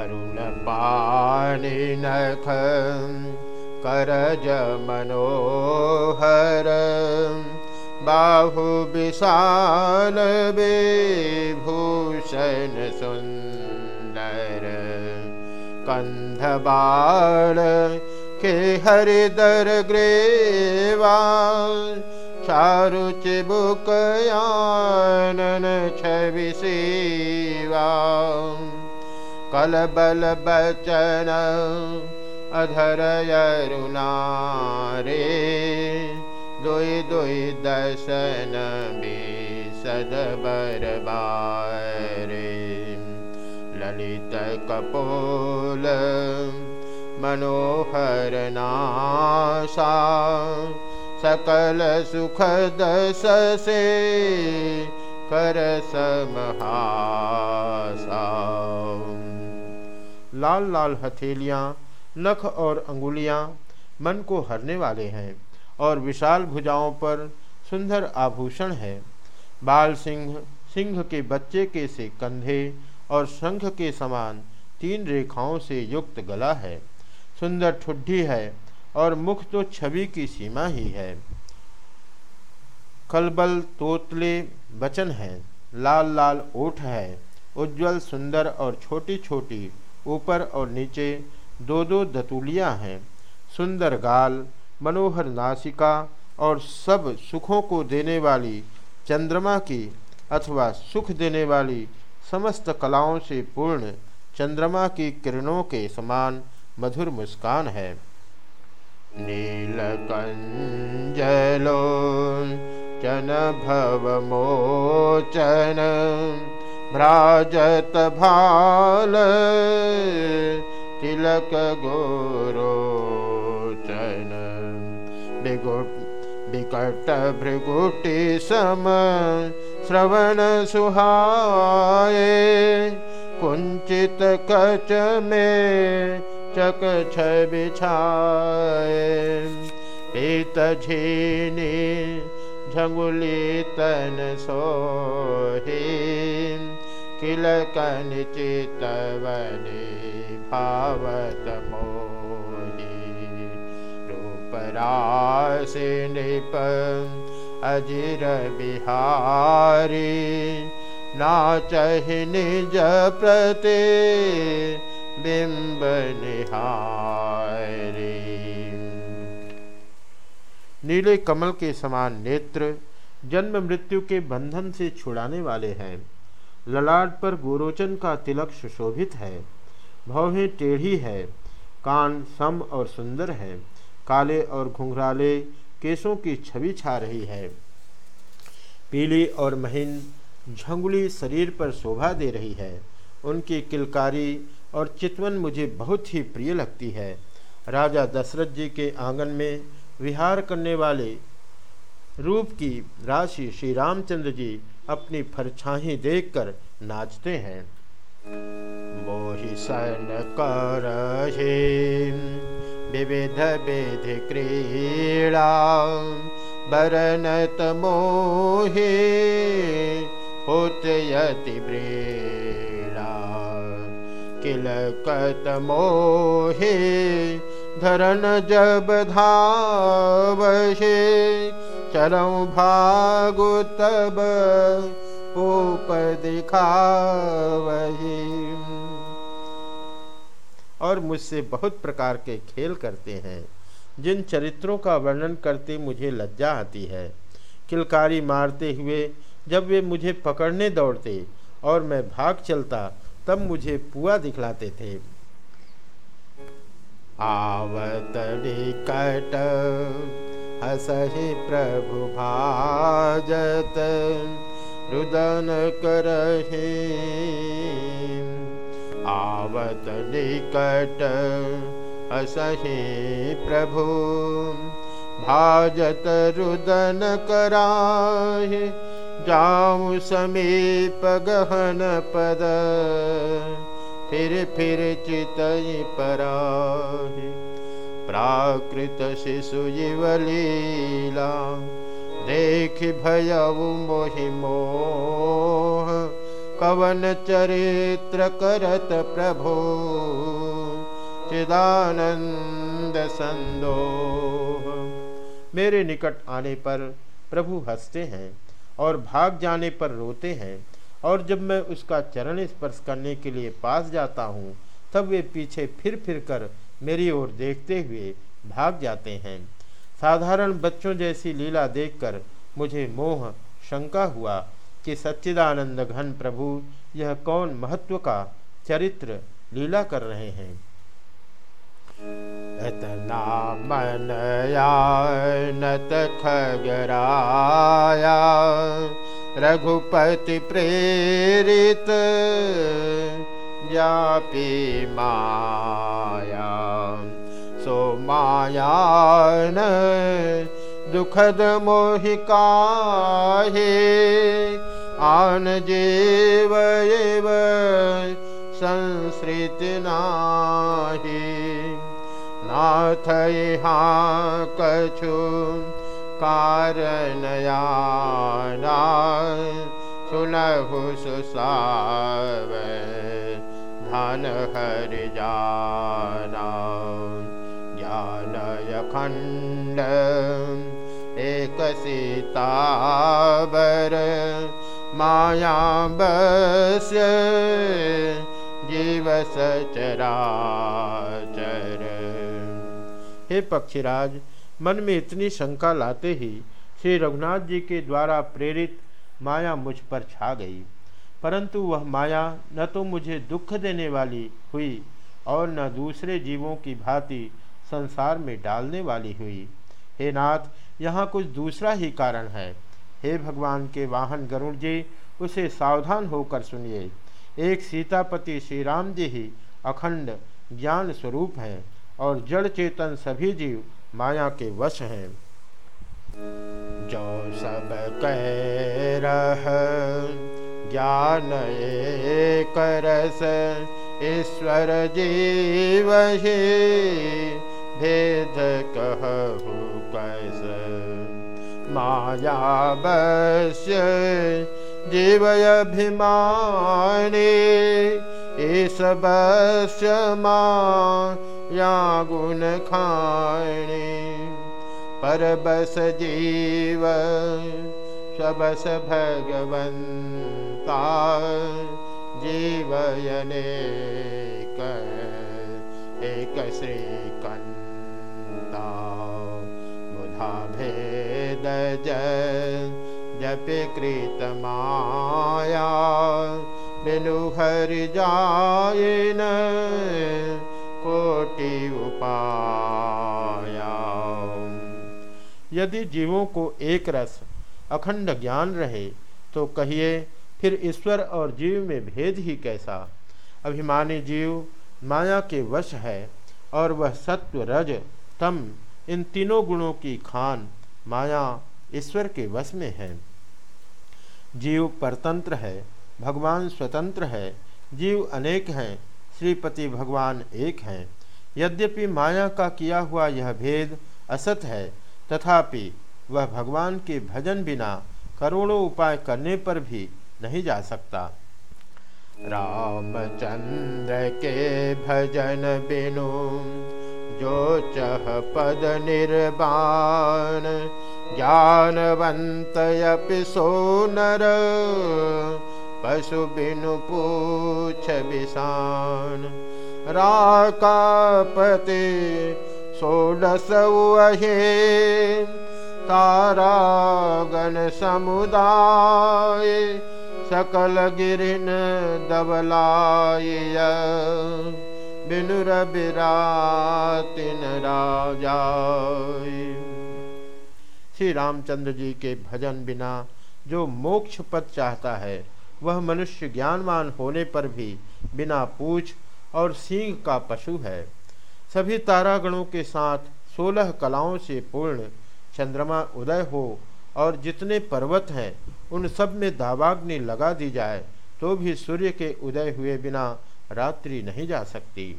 अरुणपाणिनख करज मनोहर। बाहुविशाल विभूषण सुन्दर। सुन्दर के हरिदर ग्रेवा। चारुचिबुकयानन चिबुकयानिवा कलबल अधरयरुणारे दुई दुई दशन दु दु दश न मनोहर ना सकल सुखद सुख कर समहासा। लाल लाल हथेलियाँ, नख और अंगुलियाँ मन को हरने वाले हैं और विशाल भुजाओं पर सुंदर आभूषण है। बाल सिंह सिंह के बच्चे के से कंधे और शंख के समान तीन रेखाओं से युक्त गला है। सुंदर ठुड्ढी है और मुख तो छवि की सीमा ही है। कलबल तोतले बचन है, लाल लाल ओठ है, उज्जवल सुंदर और छोटी छोटी ऊपर और नीचे दो दो दतुलियाँ हैं। सुंदर गाल, मनोहर नासिका और सब सुखों को देने वाली चंद्रमा की अथवा सुख देने वाली समस्त कलाओं से पूर्ण चंद्रमा की किरणों के समान मधुर मुस्कान है। नीलकंजलो चन भव मोचन भ्राजत भाल तिलक गोरो चन बिगुट विकट भृगुटि सम श्रवण सुहाए कुंचित कच में चक बिछाए पीत झीनी झंगुली तन सोही किलकन चितवनी भावत मोही रूप राशि निप अजिर बिहारी, नाचहि निज प्रति बिंब निहारी। नीले कमल के समान नेत्र जन्म मृत्यु के बंधन से छुड़ाने वाले हैं। ललाट पर गोरोचन का तिलक सुशोभित है। भौहें टेढ़ी है, कान सम और सुंदर है, काले और घुंघराले केसों की छवि छा रही है। पीली और महीन झंगुली शरीर पर शोभा दे रही है। उनकी किलकारी और चितवन मुझे बहुत ही प्रिय लगती है। राजा दशरथ जी के आँगन में विहार करने वाले रूप की राशि श्री रामचंद्र जी अपनी फरछाही देखकर नाचते हैं। मोहि सन कर विविध विधि क्रीड़ा बरनत मोहे होत यति ब्रेड़ा किलकत मोहे, धरन जब धावशे चरऊ भागु तब पूप दिखावही। और मुझसे बहुत प्रकार के खेल करते हैं। जिन चरित्रों का वर्णन करते मुझे लज्जा आती है। किलकारी मारते हुए जब वे मुझे पकड़ने दौड़ते और मैं भाग चलता, तब मुझे पुआ दिखलाते थे। आवत निकट हसहि प्रभु भाजत, रुदन करहे। आवत निकट हसहि प्रभु, भाजत रुदन कराहे। जाऊँ समीप गहन पद, फिर फिर चितई पराहि। प्राकृत शिशु जीवलीला देख भयउ मोहि मोह। कवन चरित्र करत प्रभो। चिदानंद संदो मेरे निकट आने पर प्रभु हँसते हैं और भाग जाने पर रोते हैं और जब मैं उसका चरण स्पर्श करने के लिए पास जाता हूँ, तब वे पीछे फिर फिर कर मेरी ओर देखते हुए भाग जाते हैं। साधारण बच्चों जैसी लीला देखकर मुझे मोह, शंका हुआ कि सच्चिदानंद घन प्रभु, यह कौन महत्व का चरित्र लीला कर रहे हैं। इतना मन नत खगराया, रघुपति प्रेरित जापी माया। सो मायान दुखद मोहिका आन जीव एव नाही। नाथ यहाँ कछु कारणया सुनहु सुसाव। धन हर जाना। ज्ञानय खण्ड, एक सीताबर माया बस, जीव सचराचर। हे पक्षीराज, मन में इतनी शंका लाते ही श्री रघुनाथ जी के द्वारा प्रेरित माया मुझ पर छा गई। परंतु वह माया न तो मुझे दुख देने वाली हुई और न दूसरे जीवों की भांति संसार में डालने वाली हुई। हे नाथ, यहाँ कुछ दूसरा ही कारण है। हे भगवान के वाहन गरुण जी, उसे सावधान होकर सुनिए। एक सीतापति श्री राम जी ही अखंड ज्ञान स्वरूप हैं और जड़ चेतन सभी जीव माया के वश हैं। जो सब कह रह ज्ञान करस ईश्वर जीव ही भेद कैस। माया बस्य जीवय अभिमानी ईश बस्य माया गुण खाणी। पर बस जीव सबस भगवंता जीवयने एक श्रीकन्ता बुधा भेद जप कृत माया। बिनु हरि जायन कोटि उपाया। यदि जीवों को एक रस अखंड ज्ञान रहे तो कहिए फिर ईश्वर और जीव में भेद ही कैसा? अभिमानी जीव माया के वश है और वह सत्व रज, तम, इन तीनों गुणों की खान, माया ईश्वर के वश में है। जीव परतंत्र है, भगवान स्वतंत्र है, जीव अनेक हैं, श्रीपति भगवान एक हैं। यद्यपि माया का किया हुआ यह भेद असत है, तथापि वह भगवान के भजन बिना करोड़ों उपाय करने पर भी नहीं जा सकता। रामचंद्र के भजन बिनु, जो चह पद निर्वाण, ज्ञानवंत सो नर पशु बिनु पूछ विषाण राकापति सोडस वहे, तारागण समुदाय सकल गिरिन दबलाय। बिनुर बिरातिन राजा श्री रामचंद्र जी के भजन बिना जो मोक्ष पद चाहता है, वह मनुष्य ज्ञानवान होने पर भी बिना पूछ और सींग का पशु है। सभी तारागणों के साथ सोलह कलाओं से पूर्ण चंद्रमा उदय हो और जितने पर्वत हैं, उन सब में दावाग्नि लगा दी जाए तो भी सूर्य के उदय हुए बिना रात्रि नहीं जा सकती।